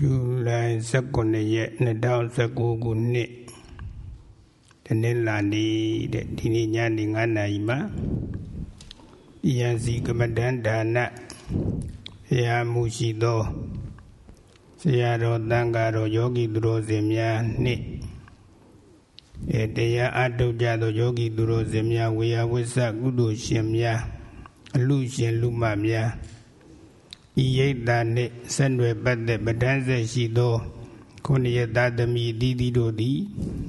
ဇူလိုင်19ရက်2019ခုနှစ်တနင်္လာနေ့တဲ့ဒီနေ့ညနေ9နာရီမှာဒီယံစီကမဒန်ဒါနဆရာမှုရှိသောဆရာတော်တန်ဃာတော်ယောဂီသူတော်စင်များနှင့်အဲတရားအထုတ်ကြသောယောဂီသူတော်စင်များဝေယဝိသကုသိုလ်ရှင်များအလူရှင်လူမများ ဤရိတ်တာနှင့်ဆက်နွယ်ပတ်သက်ပဋ္ဌာန်းဆက်ရှိသောခုနှစ်ရသားသမီးသီးသီးတို့သည်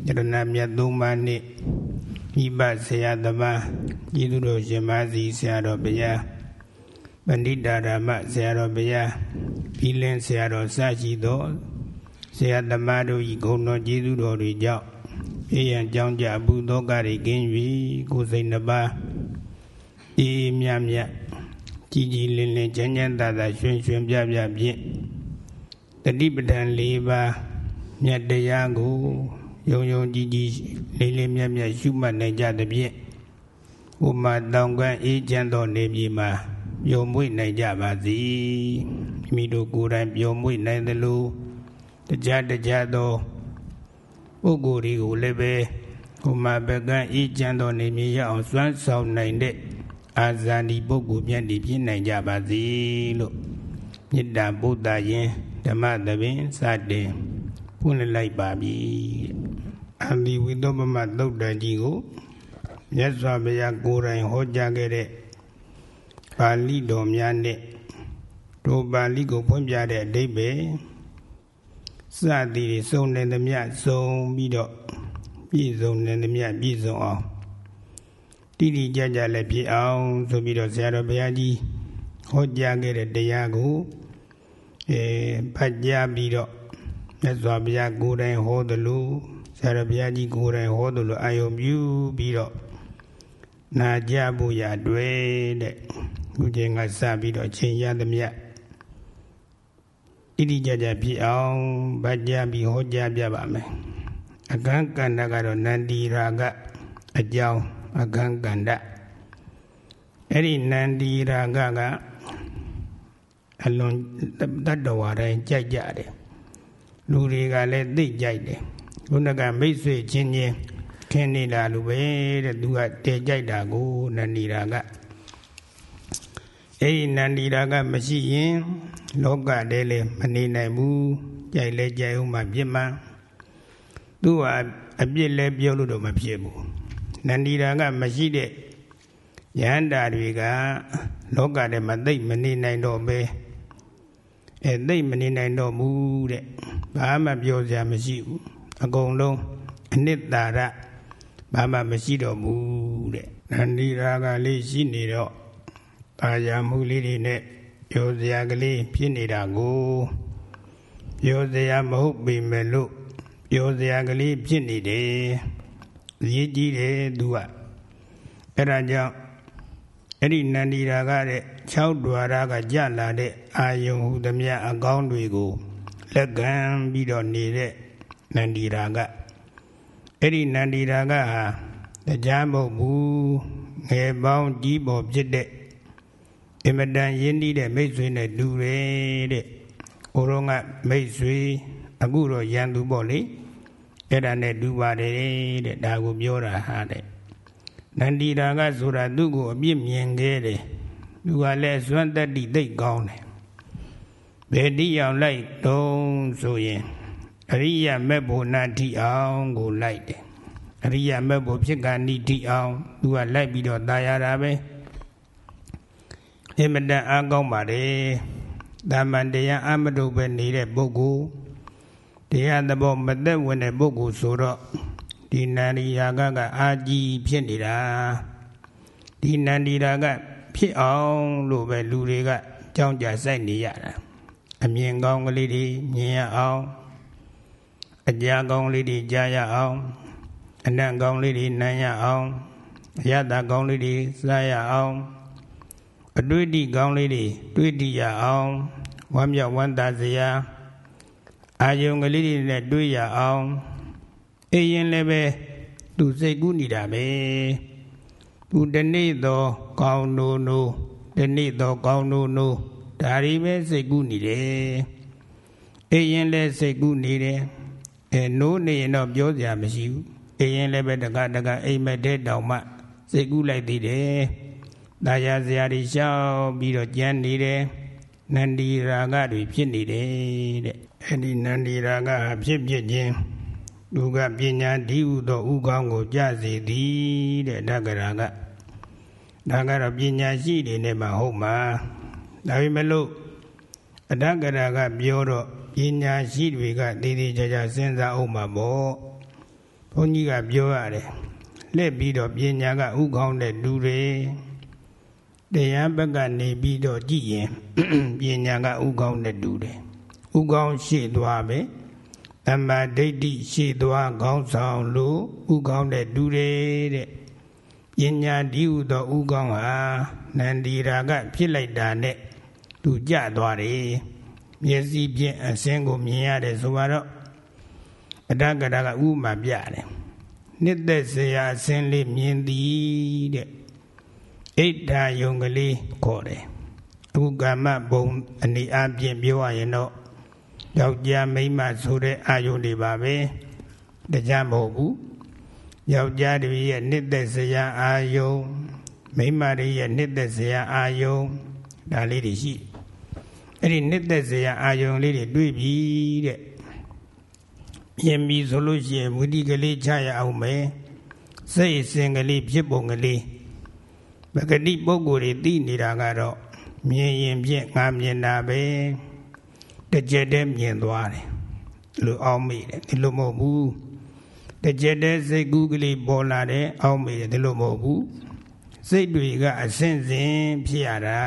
ယရဏမြတ်သုံးပါးနှင့်ဤပဆရာသမားဤသူတို့ရှင်မစီဆရာတော်ဘုရားပဏိတာရမဆရာတော်ဘုရားပြီးလင်းဆရာတော်စရှိသောဆရာသမားတို့ဤဂုဏ်တော်ကျေးဇူးတော်တွေကြောင့်ပြေရန်ကြောင်းကြဘုသောကရိကင်း၍ကိုယ်စိတ်နှပါအေးမြမြ ကြည်ကြည်လင်လင်ချမ်းချမ်းသာသာရွှင်ရွှင်ပြပြဖြင့်တတိပဒံ၄ပါးမြတ်တရားကိုယုံယုံကြည်ကြည်လေးလေးမြတ်မြတ်ရှုမှတ်နိုင်ကြသဖြင့်ဥမာတောင်ကန်းအေးချမ်းသောနေပြည်မှာပျော်မွေ့နိုင်ကြပါစေမိမိတို့ကိုယ်တိုင်ပျော်မွေ့နိုင်သလိုတရားတရားသောပုဂ္ဂိုလ်တွေကိုလည်းပဲဥမာဘကံအေးချမ်းသောနေမြေရအောင်စွမ်းဆောင်နိုင်တဲ့ အာဇာတိပုဂ္ဂိုလ်မြတ်ဒီဖြစ်နိုင်ကြပါစေလို့မေတ္တာပုဒ္ဒရင်ဓမ္မသဘင်စတင်ဖွင့်လိုက်ပါပြီအန္တိဝိသောပမသုတ်တန်ကြီးကိုမြတ်စွာဘုရားကိုယ်တိုင်ဟောကြားခဲ့တဲ့ပါဠိတော်များနဲ့ဒိုပါဠိကိုဖွင့်ပြတဲ့အဓိပ္ပာယ်စသည်စုံနေသမျှစုံပြီးတော့ပြည့်စုံနေသမျှပြည့်စုံအောင် တိတိကျကျလည်းဖြစ်အောင်ဆိုပြီးတော့ဆရာတော်ဘုရားကြီးဟောကြားခဲ့တဲ့တရားကိုအဲဖတ်ကြားပြီးတော့မြတ်စွာဘုရားကိုယ်တိုင်ဟောသလိုဆရာတော်ဘုရားကြီးကိုယ်တိုင်ဟောသလိုအာယုံပြုပြီးတော့နာကြဖို့ရတွေ့တဲ့ခုချိန်ကစပြီးတော့ချိန်ရသမျှတိတိကျကျဖြစ်အောင်ဗတ်ကြားပြီးဟောကြားပြပါမယ်အကန့်ကန္တကတော့နန္ဒီရာကအကြောင်း အကံကန္တအဲ့ဒီနန္ဒီရာဂကအလွန်တတ္တဝါတိုင်းကြိုက်ကြတယ်လူတွေကလည်းသိကြိုက်တယ်ခုနကမိတ်ဆွေချင်းချင်းခင်းနေတာလူပဲတဲ့သူကတည်ကြိုက်တာကိုနန္ဒီရာဂအဲ့ဒီနန္ဒီရာဂမရှိရင်လောကတည်းလည်းမနေနိုင်ဘူးကြိုက်လဲကြိုက်ဦးမှပြစ်မှန်သူကအပြစ်လဲပြောလို့တော့မဖြစ်ဘူး နန္ဒီရာကမရှိတဲ့ယဟန္တာတွေကလောကထဲမှာသိမ့်မနေနိုင်တော့ပဲအဲသိမ့်မနေနိုင်တော့ဘူးတဲ့ဘာမှပြောစရာမရှိဘူးအကုန်လုံးအနှစ်သာရဘာမှမရှိတော့ဘူးတဲ့နန္ဒီရာကလေးရှိနေတော့တာယာမှုလေးတွေနဲ့ပြောစရာကလေးဖြစ်နေတာကိုပြောစရာမဟုတ်ပေမဲ့လို့ပြောစရာကလေးဖြစ်နေတယ် ရေးကြည့်တယ်သူကအဲ့ဒါကြောင့်အဲ့ဒီနန္ဒီရာကတဲ့6ဒွါရကကြလာတဲ့အာယုံဟုသမျှအကောင်းတွေကိုလက်ကမ်းပြီးတော့နေတဲ့နန္ဒီရာကအဲ့ဒီနန္ဒီရာကဟာတရားမဟုတ်ဘူးငယ်ပေါင်းကြီးပေါ်ဖြစ်တဲ့အင်မတန်ရင်းနှီးတဲ့မိတ်ဆွေနဲ့တူတယ်တဲ့။ဟိုတော့ကမိတ်ဆွေအခုတော့ရန်သူပေါ့လေ။ အဲ့ဒါနဲ့တူပါတယ်တဲ့ဒါကိုပြောတာဟာတဲ့နန္ဒီရာကဆိုတာသူ့ကိုအပြစ်မြင်ခဲ့တယ်သူကလည်းဇွမ်းတတ္တိသိတ်ကောင်းတယ်ဘယ်တိအောင်လိုက်တုံးဆိုရင်အရိယမေဖို့နာတိအောင်ကိုလိုက်တယ်အရိယမေဖို့ဖြစ်ကဏိတိအောင်သူကလိုက်ပြီးတော့ตายရတာပဲအမတန်အားကောင်းပါတယ်တာမန်တရားအမတုပဲနေတဲ့ပုဂ္ဂိုလ် တရားသဘောမသက်ဝင်တဲ့ပုဂ္ဂိုလ်ဆိုတော့ဒီနန္ဒီရာဂကအာကြီးဖြစ်နေတာဒီနန္ဒီရာဂဖြစ်အောင်လို့ပဲလူတွေကကြောင်းကြစိုက်နေရတာအမြင်ကောင်းကလေးတွေမြင်ရအောင်အကြာကောင်းလေးတွေကြားရအောင်အနံ့ကောင်းလေးတွေနမ်းရအောင်အရသာကောင်းလေးတွေစားရအောင်အတွေ့အထိကောင်းလေးတွေတွေ့တည်ရအောင်ဝမ်းမြောက်ဝမ်းသာစရာ အာယုံကလေးတွေနဲ့တွေ့ရအောင်အေးရင်လည်းပဲသူစိတ်ကူးနေတာပဲသူတနေ့တော့ကောင်းနိုးနိုးတနေ့တော့ကောင်းနိုးနိုးဒါရီပဲစိတ်ကူးနေတယ်အေးရင်လည်းစိတ်ကူးနေတယ်အဲနိုးနေရင်တော့ပြောစရာမရှိဘူးအေးရင်လည်းပဲတကတကအိမ်မက်တဲ့တောင်မှစိတ်ကူးလိုက်သေးတယ်တာယာစရာတွေရှောက်ပြီးတော့ကြမ်းနေတယ်နန္ဒီရာဂတွေဖြစ်နေတယ်တဲ့ အဲ့ဒီနန္ဒီရာဂဟာဖြစ်ဖြစ်ခြင်းသူကပညာဒီဟုသောဥကောင်းကိုကြစေသည်တဲ့ဓကရာကဒါကတော့ပညာရှိတွေနဲ့မှဟုတ်မှာဒါပေမဲ့လို့အဓကရာကပြောတော့ပညာရှိတွေကတည်တည်ကြကြစဉ်းစားအောင်မှာပေါ့ဘုန်းကြီးကပြောရတယ်လက်ပြီးတော့ပညာကဥကောင်းတဲ့လူတွေတရားဘက်ကနေပြီးတော့ကြည့်ရင်ပညာကဥကောင်းတဲ့လူတွေ ဥကောင်းရှိသွားပဲတမ္မာဒိဋ္ဌိရှိသွားခေါင်းဆောင်လို့ဥကောင်းတဲ့လူတွေတဲ့ပညာဒီဟုသောဥကောင်းဟာနန္ဒီရာကဖြစ်လိုက်တာနဲ့သူကြသွားတယ်မျက်စိဖြင့်အစင်းကိုမြင်ရတယ်ဆိုတော့အတ္တကရကဥမာပြတယ်နှစ်သက်စရာအစင်းလေးမြင်သည်တဲ့ဣဒ္ဓာယုံကလေးခေါ်တယ်အခုကာမဘုံအနေအချင်းပြောရရင်တော့ ယောက်ျားမိန်းမဆိုတဲ့အာယုန်တွေပါပဲတရားမဟုတ်ဘူးယောက်ျားတွေရဲ့နှစ်သက်စရာအာယုန်မိန်းမတွေရဲ့နှစ်သက်စရာအာယုန်ဒါလေးတွေရှိအဲ့ဒီနှစ်သက်စရာအာယုန်လေးတွေတွေ့ပြီတဲ့ပြင်ပြီဆိုလို့ရှိရင်မူတိကလေးချရအောင်မယ်စိတ်စင်ကလေးဖြစ်ပုံကလေးပဂတိပုဂ္ဂိုလ်တွေသိနေတာကတော့မြင်ရင်ဖြင့်ငါမြင်တာပဲ တကြက်တည်းမြင်သွားတယ်လို့အောင်းမိတယ်ဒီလိုမဟုတ်ဘူးတကြက်တည်းစိတ်ကူးကလေးပေါ်လာတယ်အောင်းမိတယ်ဒီလိုမဟုတ်ဘူးစိတ်တွေကအစင်စင်ဖြစ်ရတာ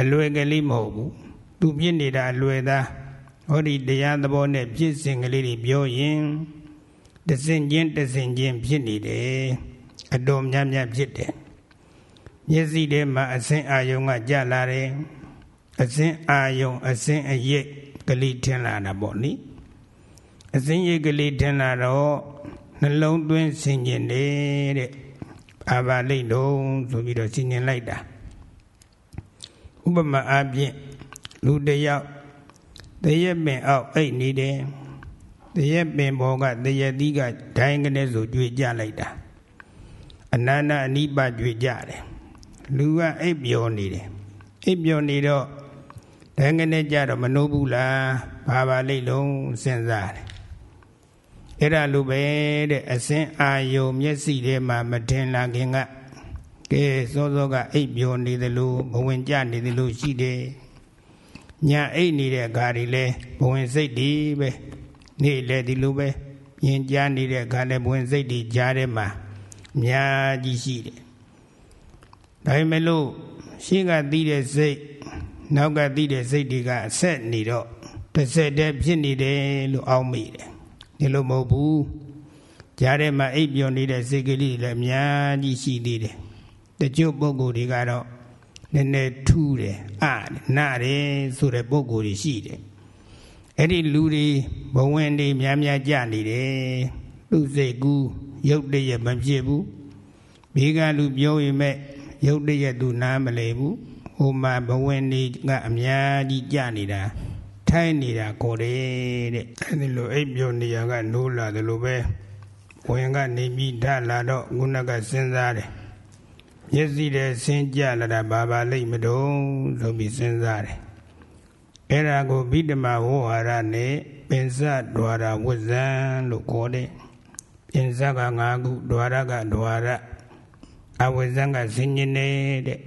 အလွယ်ကလေးမဟုတ်ဘူးသူပြစ်နေတာအလွယ်သားဟောဒီတရားသဘောနဲ့ပြစ်စင်ကလေးတွေပြောရင်တစင်ချင်းတစင်ချင်းဖြစ်နေတယ်အတော်များများဖြစ်တယ်မျက်စိထဲမှာအစင်အာယုံကကြလာတယ် အစင်အာယုံအစင်အရိပ်ကလေးထင်လာတာပေါ့နိအစင်ရိပ်ကလေးထင်လာတော့နှလုံးသွင်းဆင်ကျင်တယ်တဲ့အာဘာလိတ်လုံးဆိုပြီးတော့ဆင်ကျင်လိုက်တာဥပမာအားဖြင့်လူတယောက်တရက်ပင်အောက်အိတ်နေတယ်တရက်ပင်ဘောကတရက်သီးကဒိုင်းကနေဆိုကြွေကြလိုက်တာအနန္တအနိပကြွေကြတယ်လူကအိပ်ပျော်နေတယ်အိပ်ပျော်နေတော့ ဒိုင်းကနေကြတော့မနှိုးဘူးလားဘာပါလိမ့်လုံးစဉ်းစားတယ်အဲ့ဒါလိုပဲတဲ့အစင်းအာယုံမျက်စိထဲမှာမထင်လာခင်ကကဲစောစောကအိပ်ပျော်နေတယ်လို့ဘဝင်ကြနေတယ်လို့ရှိတယ်ညာအိတ်နေတဲ့ခါတွေလဲဘဝင်စိတ်တွေပဲနေ့လဲဒီလိုပဲမြင်ကြားနေတဲ့ခါလဲဘဝင်စိတ်တွေကြားထဲမှာအများကြီးရှိတယ်ဒါပေမဲ့လို့ရှင်းကသိတဲ့စိတ် နောက်ကသိတဲ့စိတ်တွေကအဆက်နေတော့တစ်ဆက်တည်းဖြစ်နေတယ်လို့အောက်မိတယ်ဒီလိုမဟုတ်ဘူးကြားထဲမှာအိပ်ပျော်နေတဲ့စိတ်ကလေးလည်းအများကြီးရှိသေးတယ်တချို့ပုဂ္ဂိုလ်တွေကတော့နည်းနည်းထူးတယ်အနာတယ်ဆိုတဲ့ပုံကိုယ်ကြီးရှိတယ်အဲ့ဒီလူတွေဘဝင်တွေများများကြနေတယ်သူစိတ်ကူးရုပ်တရက်မဖြစ်ဘူးမိကလူပြောရင်မဲ့ရုပ်တရက်သူနားမလဲဘူး ဟိုမှာဘဝင်တွေကအများကြီးကြနေတာထိုင်းနေတာကိုတယ်တဲ့အဲ့ဒီလိုအိပ်ပြောနေရကနိုးလာတယ်လို့ပဲဝင်ကနေပြီးဓာလာတော့ခုနကစဉ်းစားတယ်မျက်စိထဲဆင်းကြလာတာဘာပါလိမ့်မတုံးဆိုပြီးစဉ်းစားတယ်အဲ့ဒါကိုဗိဓမာဝဟရနဲ့ပင်စဒွါရဝဇံလို့ခေါ်တယ်ပင်စက၅ခုဒွါရကဒွါရအဝဇံကဆင်ញင်နေတဲ့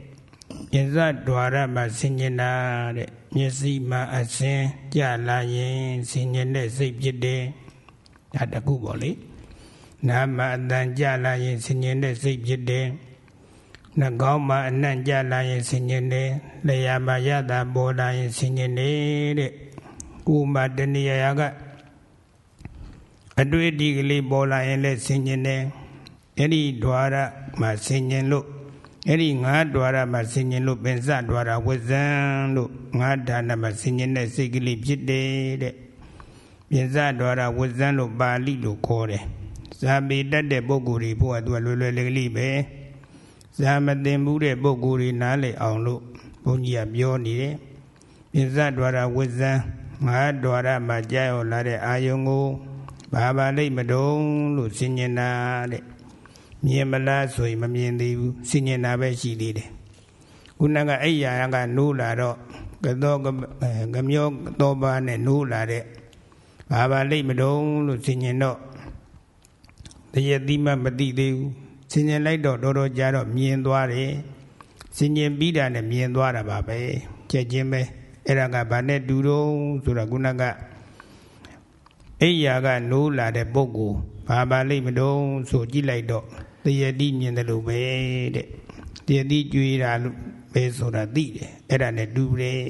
ပင်စဒွါရမှာဆင်ញင်တာတဲ့မျက်စိမှာအစင်းကြလာရင်ဆင်ញင်တဲ့စိတ်ဖြစ်တယ်ဒါတခုပေါ့လေနာမအတန်ကြလာရင်ဆင်ញင်တဲ့စိတ်ဖြစ်တယ်နှကောင်းမှာအနှံ့ကြလာရင်ဆင်ញင်တယ်လျာမှာရတာပေါ်လာရင်ဆင်ញင်တယ်တဲ့ကိုယ်မှာတဏှာကအတွေ့အထိကလေးပေါ်လာရင်လည်းဆင်ញင်တယ်အဲ့ဒီ द्वार မှာဆင်ញင်လို့ အဲ့ဒီငါးဒွါရမှာဆင်ញင်လို့ပင်စဒွါရဝဇံလို့ငါးဌာနမှာဆင်ញင်တဲ့စိတ်ကလေးဖြစ်တယ်တဲ့ပင်စဒွါရဝဇံလို့ပါဠိလိုခေါ်တယ်ဇာပေတတ်တဲ့ပုဂ္ဂိုလ်တွေဘုရားသူကလွယ်လွယ်လေးကလေးပဲဇာမတင်မှုတဲ့ပုဂ္ဂိုလ်တွေနားလည်အောင်လို့ဘုန်းကြီးကပြောနေတယ်ပင်စဒွါရဝဇံငါးဒွါရမှာကြာရောက်လာတဲ့အာယုံကိုဘာပါလိမ့်မတုံးလို့ဆင်ញင်တာတဲ့ မြင်မလားဆိုရင်မမြင်သေးဘူးစဉ်းကျင်တာပဲရှိသေးတယ်ခုနကအဲ့ရာကနိုးလာတော့ကတော့ကမျောတော့ပါနဲ့နိုးလာတဲ့ဘာပါလိမ့်မတုံးလို့စဉ်းကျင်တော့တရတိမမသိသေးဘူးစဉ်းကျင်လိုက်တော့တော်တော်ကြာတော့မြင်သွားတယ်စဉ်းကျင်ပြီးတာနဲ့မြင်သွားတာပါပဲချက်ချင်းပဲအဲ့ဒါကဘာနဲ့တူတော့ဆိုတော့ခုနကအိယာကနိုးလာတဲ့ပုဂ္ဂိုလ်ဘာပါလိမ့်မတုံးဆိုကြည့်လိုက်တော့ တရတိမြင်တယ်လို့ပဲတဲ့တရတိကြွေးတာလို့ပဲဆိုတာသိတယ်အဲ့ဒါနဲ့တူတယ်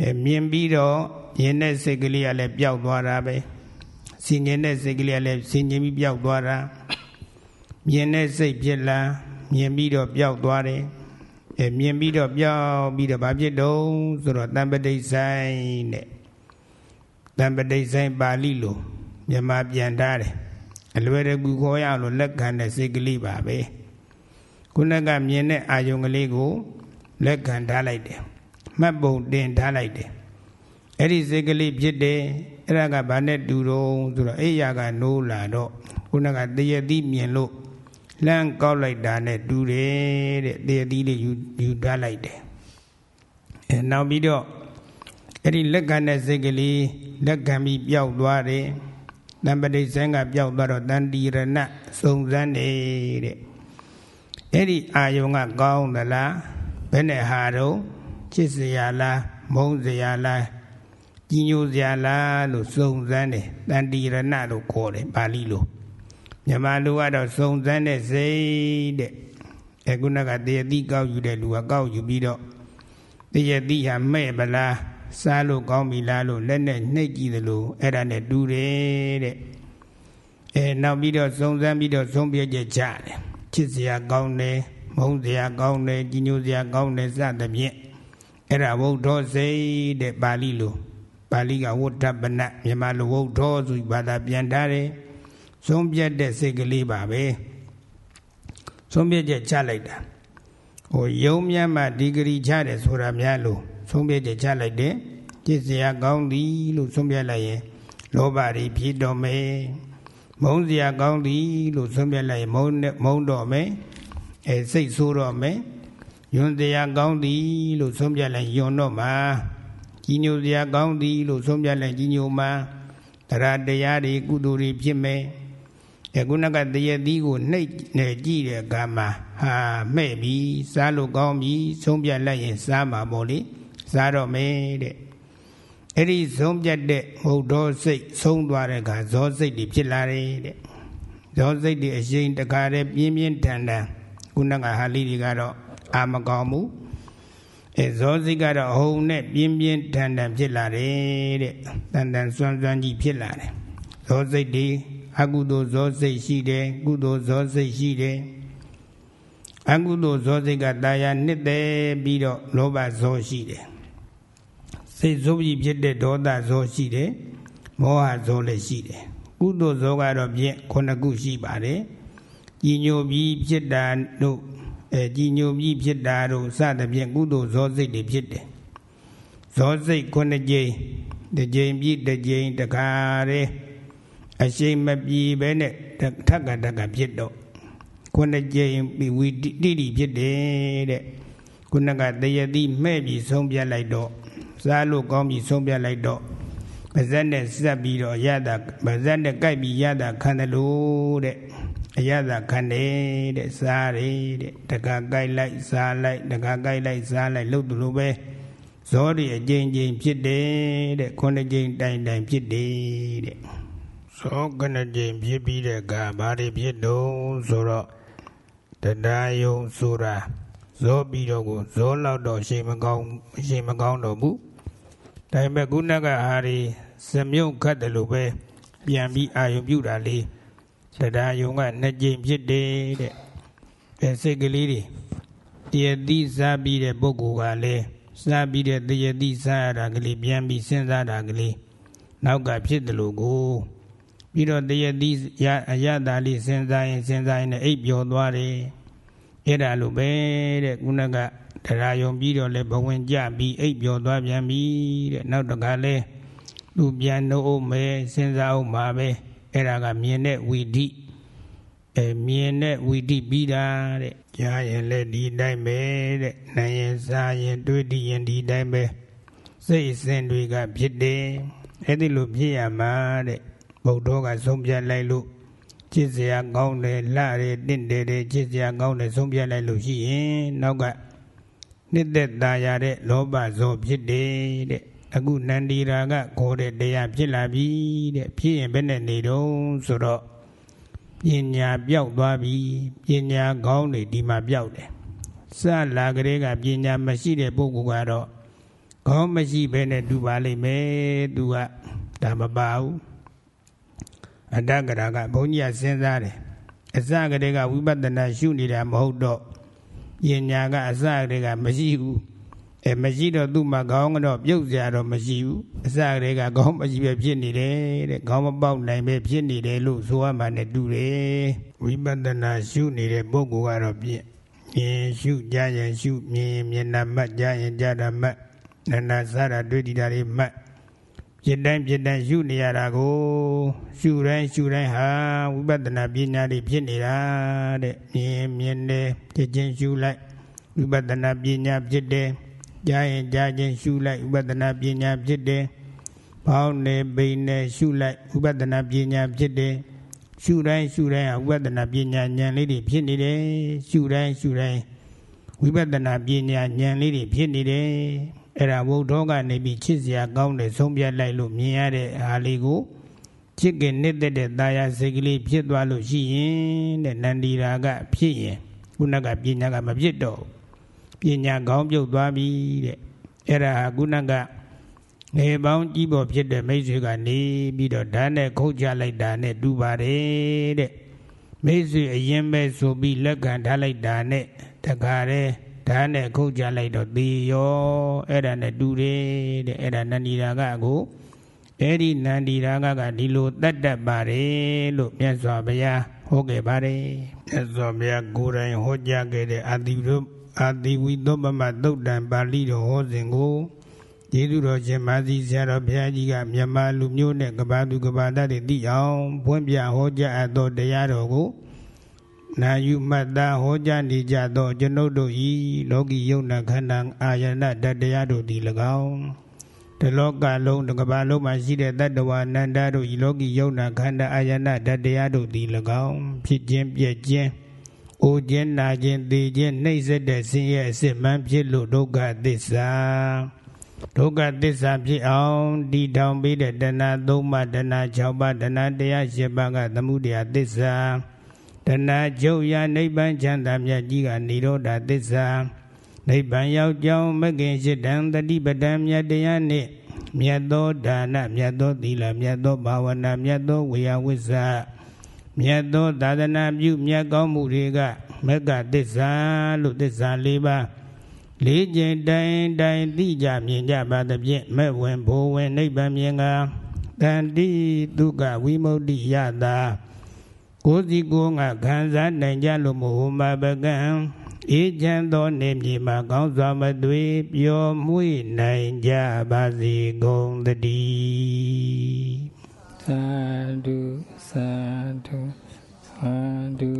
အဲမြင်ပြီးတော့ယင်းတဲ့စိတ်ကလေးကလည်းပျောက်သွားတာပဲစင်ញင်တဲ့စိတ်ကလေးကလည်းစင်ញင်ပြီးပျောက်သွားတာမြင်တဲ့စိတ်ဖြစ်လာမြင်ပြီးတော့ပျောက်သွားတယ်အဲမြင်ပြီးတော့ပျောက်ပြီးတော့ဘာဖြစ်တော့ဆိုတော့တံပတိဆိုင်တဲ့တံပတိဆိုင်ပါဠိလိုမြန်မာပြန်ထားတယ် အလွယ်တကူခေါ်ရလို့လက်ခံတဲ့စိတ်ကလေးပါပဲခုနကမြင်တဲ့အာယုံကလေးကိုလက်ခံထားလိုက်တယ်မှတ်ပုံတင်ထားလိုက်တယ်အဲ့ဒီစိတ်ကလေးဖြစ်တယ်အဲ့ဒါကဘာနဲ့တူတော့ဆိုတော့အိယာကနိုးလာတော့ခုနကတရတိမြင်လို့လမ်းကောက်လိုက်တာနဲ့တူတယ်တဲ့တရတိလေးယူယူထားလိုက်တယ်အဲနောက်ပြီးတော့အဲ့ဒီလက်ခံတဲ့စိတ်ကလေးလက်ခံပြီးပျောက်သွားတယ် တံပတိဆန်းကပျောက်သွားတော့တန်တီရဏစုံစမ်းနေတဲ့အဲ့ဒီအာယုံကကောင်းသလားဘယ်နဲ့ဟာတော့ချစ်စရာလားမုန်းစရာလားကြီးညိုစရာလားလို့စုံစမ်းတယ်တန်တီရဏလို့ခေါ်တယ်ပါဠိလိုမြန်မာလူကတော့စုံစမ်းတဲ့စိတ်တဲ့အခုနကတရတိကောက်ယူတဲ့လူကကောက်ယူပြီးတော့တရတိဟာမဲ့ပလား စားလို့ကောင်းပြီလားလို့လက်နဲ့နှိပ်ကြည့်သလိုအဲ့ဒါနဲ့တူတယ်တဲ့အဲနောက်ပြီးတော့စုံစမ်းပြီးတော့ဆုံးပြချက်ကြတယ်ချစ်စရာကောင်းတယ်မုန်းစရာကောင်းတယ်ကြီးညိုစရာကောင်းတယ်စသဖြင့်အဲ့ဒါဝုဒ္ဓစိတ်တဲ့ပါဠိလိုပါဠိကဝဋ္ဌပနမြန်မာလိုဝုဒ္ဓဆိုဘာသာပြန်ထားတယ်ဆုံးပြတဲ့စိတ်ကလေးပါပဲဆုံးပြချက်ချလိုက်တာဟိုယုံမြတ်မှဒီဂရီချတယ်ဆိုတာများလို့ ဆုံးဖြတ်ချက်ချလိုက်တယ်။ကြစ်စရာကောင်းသည်လို့ဆုံးဖြတ်လိုက်ရင်လောဘတွေဖြစ်တော်မယ်။မုန်းစရာကောင်းသည်လို့ဆုံးဖြတ်လိုက်ရင်မုန်းမုန်းတော်မယ်။အဲစိတ်ဆိုးတော်မယ်။ယွန်စရာကောင်းသည်လို့ဆုံးဖြတ်လိုက်ယွန်တော့မှာကြီးညိုစရာကောင်းသည်လို့ဆုံးဖြတ်လိုက်ကြီးညိုမှာတရားတရားတွေကုသိုလ်တွေဖြစ်မယ်။အခုနကတရသီးကိုနှိပ်နေကြည့်တဲ့အခါမှာဟာမဲ့ပြီစားလို့ကောင်းပြီဆုံးဖြတ်လိုက်ရင်စားမှာပေါ့လေ။ စားတော့မယ်တဲ့အဲ့ဒီဆုံးပြတ်တဲ့မဟုတ်တော့စိတ်ဆုံးသွားတဲ့အခါဇောစိတ်တွေဖြစ်လာတယ်တဲ့ဇောစိတ်တွေအရင်တခါတည်းပြင်းပြင်းထန်ထန်ခုနကဟာလီတွေကတော့အာမကောင်းဘူးအဲဇောစိတ်ကတော့အဟုန်နဲ့ပြင်းပြင်းထန်ထန်ဖြစ်လာတယ်တဲ့တန်တန်စွမ်းစွမ်းကြီးဖြစ်လာတယ်ဇောစိတ်တွေအကုသိုလ်ဇောစိတ်ရှိတယ်ကုသိုလ်ဇောစိတ်ရှိတယ်အကုသိုလ်ဇောစိတ်ကတာယာနှစ်သက်ပြီးတော့လောဘဇောရှိတယ် စိတ်ဆိုးပြီးဖြစ်တဲ့ဒေါသဇောရှိတယ်မောဟဇောလည်းရှိတယ်ကုသိုလ်ဇောကတော့ဖြင့်ခုနှစ်ခုရှိပါတယ်ကြီးညိုပြီးဖြစ်တာတို့အဲကြီးညိုပြီးဖြစ်တာတို့စသဖြင့်ကုသိုလ်ဇောစိတ်တွေဖြစ်တယ်ဇောစိတ်ခုနှစ်ကြိမ်တစ်ကြိမ်ပြီးတစ်ကြိမ်တခါတည်းအရှိန်မပြေပဲနဲ့ထက်ကတက်ကဖြစ်တော့ခုနှစ်ကြိမ်ပြီးဝီတိတိဖြစ်တယ်တဲ့ခုနကတရတိမဲ့ပြီးဆုံးပြလိုက်တော့ စားလို့ကောင်းပြီးဆုံးပြလိုက်တော့ပါဇက်နဲ့ဆက်ပြီးတော့ရတာပါဇက်နဲ့ကြိုက်ပြီးရတာခံတယ်လို့တဲ့အရသာခံတယ်တဲ့စားရတဲ့တခါကြိုက်လိုက်စားလိုက်တခါကြိုက်လိုက်စားလိုက်လို့သူလိုပဲဇောတွေအကျဉ်းချင်းဖြစ်တယ်တဲ့ခုနှစ်ကြိမ်တိုင်တိုင်ဖြစ်တယ်တဲ့ဇောကနှစ်ကြိမ်ဖြစ်ပြီးတဲ့ကဘာတွေဖြစ်တော့ဆိုတော့တရားယုံဆိုတာဇောပြီးတော့ကိုဇောလောက်တော့ရှိမကောင်းရှိမကောင်းတော့ဘူး ဒါပေမဲ့ခုနကအာရီစမြုပ်ခတ်တယ်လို့ပဲပြန်ပြီးအာယုံပြုတာလေးတရားယုံကနှစ်ကြိမ်ဖြစ်တယ်တဲ့အဲစိတ်ကလေးတွေတရတိစားပြီးတဲ့ပုဂ္ဂိုလ်ကလည်းစားပြီးတဲ့တရတိစားရတာကလေးပြန်ပြီးစဉ်းစားတာကလေးနောက်ကဖြစ်တယ်လို့ကိုပြီးတော့တရတိရအရတာလေးစဉ်းစားရင်စဉ်းစားရင်အိပ်ပျော်သွားတယ် အဲ့ဒါလိုပဲတဲ့ခုနကတရားယုံပြီးတော့လဲဘဝင်ကြပြီးအိပ်ပျော်သွားပြန်ပြီတဲ့နောက်တခါလဲသူပြန်နှုတ်အောင်မယ်စဉ်းစားအောင်ပါပဲအဲ့ဒါကမြင်တဲ့ဝီဒိအဲမြင်တဲ့ဝီဒိပြီးတာတဲ့ကြားရင်လည်းဒီတိုင်းပဲတဲ့နာရင်စားရင်တွေးတည်ရင်ဒီတိုင်းပဲစိတ်အစဉ်တွေကဖြစ်တယ်အဲ့ဒီလိုဖြစ်ရမှာတဲ့ဘုဒ္ဓကဆုံးဖြတ်လိုက်လို့ ကြည်စရာကောင်းတယ်လှတယ်တင့်တယ်ကြည်စရာကောင်းတယ်ဆုံးပြလိုက်လို့ရှိရင်နောက်ကနှစ်သက်ตาရတဲ့လောဘဇောဖြစ်တယ်တဲ့အခုနန္ဒီရာကခေါ်တဲ့တရားဖြစ်လာပြီတဲ့ဖြစ်ရင်ဘယ်နဲ့နေတော့ဆိုတော့ပညာပြောက်သွားပြီပညာကောင်းတွေဒီမှာပြောက်တယ်စလာကလေးကပညာမရှိတဲ့ပုဂ္ဂိုလ်ကတော့ခေါင်းမရှိဘဲနဲ့ဒူပါလိမ့်မယ်သူကဒါမပါဘူး အတ္တကရာကဘုန်းကြီးကစဉ်းစားတယ်အစကတည်းကဝိပဿနာရှုနေတာမဟုတ်တော့ပညာကအစကတည်းကမရှိဘူးအဲမရှိတော့သူ့မှာခေါင်းကတော့ပြုတ်စရာတော့မရှိဘူးအစကတည်းကခေါင်းမရှိပဲဖြစ်နေတယ်တဲ့ခေါင်းမပေါက်နိုင်ပဲဖြစ်နေတယ်လို့ဆိုရမှနဲ့တူတယ်ဝိပဿနာရှုနေတဲ့ပုဂ္ဂိုလ်ကတော့ပြည့်မြင်ရှုကြားရင်ရှုမြင်မျက်နှာမှတ်ကြားရင်ကြားတာမှတ်နာနာစားတာတွေ့တည်တာတွေမှတ် ပြတိုင်းပြတိုင်းရှုနေရတာကိုရှုတိုင်းရှုတိုင်းဟာဝိပဿနာပညာတွေဖြစ်နေတာတဲ့မြင်မြင်တယ်ကြည်ချင်းရှုလိုက်ဝိပဿနာပညာဖြစ်တယ်ကြားရင်ကြားချင်းရှုလိုက်ဥပဒနာပညာဖြစ်တယ်။ဘောင်းနေပိန်နေရှုလိုက်ဥပဒနာပညာဖြစ်တယ်။ရှုတိုင်းရှုတိုင်းဥပဒနာပညာဉာဏ်လေးတွေဖြစ်နေတယ်။ရှုတိုင်းရှုတိုင်းဝိပဿနာပညာဉာဏ်လေးတွေဖြစ်နေတယ်။ အဲ့ဒါဘုဒ္ဓကနေပြီးချစ်စရာကောင်းတယ်ဆုံးဖြတ်လိုက်လို့မြင်ရတဲ့အားလေးကိုချစ်ခင်နှစ်သက်တဲ့တာယာစိတ်ကလေးဖြစ်သွားလို့ရှိရင်တဲ့နန္ဒီရာကဖြစ်ရင်ခုနကပညာကမဖြစ်တော့ဘူးပညာကောင်းပြုတ်သွားပြီတဲ့အဲ့ဒါဟာခုနကငယ်ပေါင်းကြီးပေါ်ဖြစ်တဲ့မိတ်ဆွေကနေပြီးတော့ဓာတ်နဲ့ခုတ်ချလိုက်တာနဲ့တူပါတယ်တဲ့မိတ်ဆွေအရင်ပဲဆိုပြီးလက်ခံထားလိုက်တာနဲ့တခါတည်း ဓာတ်နဲ့ခုတ်ချလိုက်တော့သေရောအဲ့ဒါနဲ့တူတယ်တဲ့အဲ့ဒါနန္ဒီရာကကိုအဲ့ဒီနန္ဒီရာကကဒီလိုတတ်တတ်ပါတယ်လို့မြတ်စွာဘုရားဟောခဲ့ပါတယ်မြတ်စွာဘုရားကိုယ်တိုင်ဟောကြားခဲ့တဲ့အာတိတို့အာတိဝိသောပမသုတ်တံပါဠိတော်ဟောစဉ်ကိုကျေးဇူးတော်ရှင်မာသီဆရာတော်ဘုရားကြီးကမြန်မာလူမျိုးနဲ့ကဘာသူကဘာသားတွေသိအောင်ဖွင့်ပြဟောကြားအပ်သောတရားတော်ကို နာယူမှတ်သားဟောကြားနေကြသောကျွန်ုပ်တို့ဤလောကီယုံနာခန္ဓာအာယနာတတရားတို့သည်၎င်းတလောကလုံးတကဘာလုံးမှာရှိတဲ့တတ္တဝါနန္ဒတို့ဤလောကီယုံနာခန္ဓာအာယနာတတရားတို့သည်၎င်းဖြစ်ခြင်းပြည့်ခြင်းအိုခြင်းနာခြင်းသိခြင်းနှိမ့်ဆက်တဲ့ဆင်းရဲအစစ်မှန်ဖြစ်လို့ဒုက္ခသစ္စာဒုက္ခသစ္စာဖြစ်အောင်တည်ထောင်ပြီးတဲ့တဏှာ၃ပါးတဏှာ၆ပါးတဏှာတရား၈ပါးကသမှုတရားသစ္စာ တဏှာချုပ်ရနိဗ္ဗာန်ချမ်းသာမြတ်ကြီးကនិရောဓသစ္စာနိဗ္ဗာန်ရောက်ကြောင်းမဂ္ဂင်ရှိတံတတိပဒံမြတ်တရားနှင့်မြတ်သောဒါနမြတ်သောသီလမြတ်သောဘာဝနာမြတ်သောဝေယဝိဇ္ဇာမြတ်သောသာသနာပြုမြတ်ကောင်းမှုတွေကမက္ကသစ္စာလို့သစ္စာ၄ပါးလေးကျင်တိုင်းတိုင်းသိကြမြင်ကြပါသဖြင့်မဲ့ဝင်ဘိုးဝင်နိဗ္ဗာန်မြင်ကတန်တိဒုက္ခဝိမု ക്തി ယတာ ကိုယ်စီကိုယ်ငါခံစားနိုင်ကြလို့မဟုတ်မှာပကံအေးချမ်းသောနေမြေမှာကောင်းစွာမသွေပျော်မွေ့နိုင်ကြပါစေကုန်တည်းသာဓုသာဓုသာဓု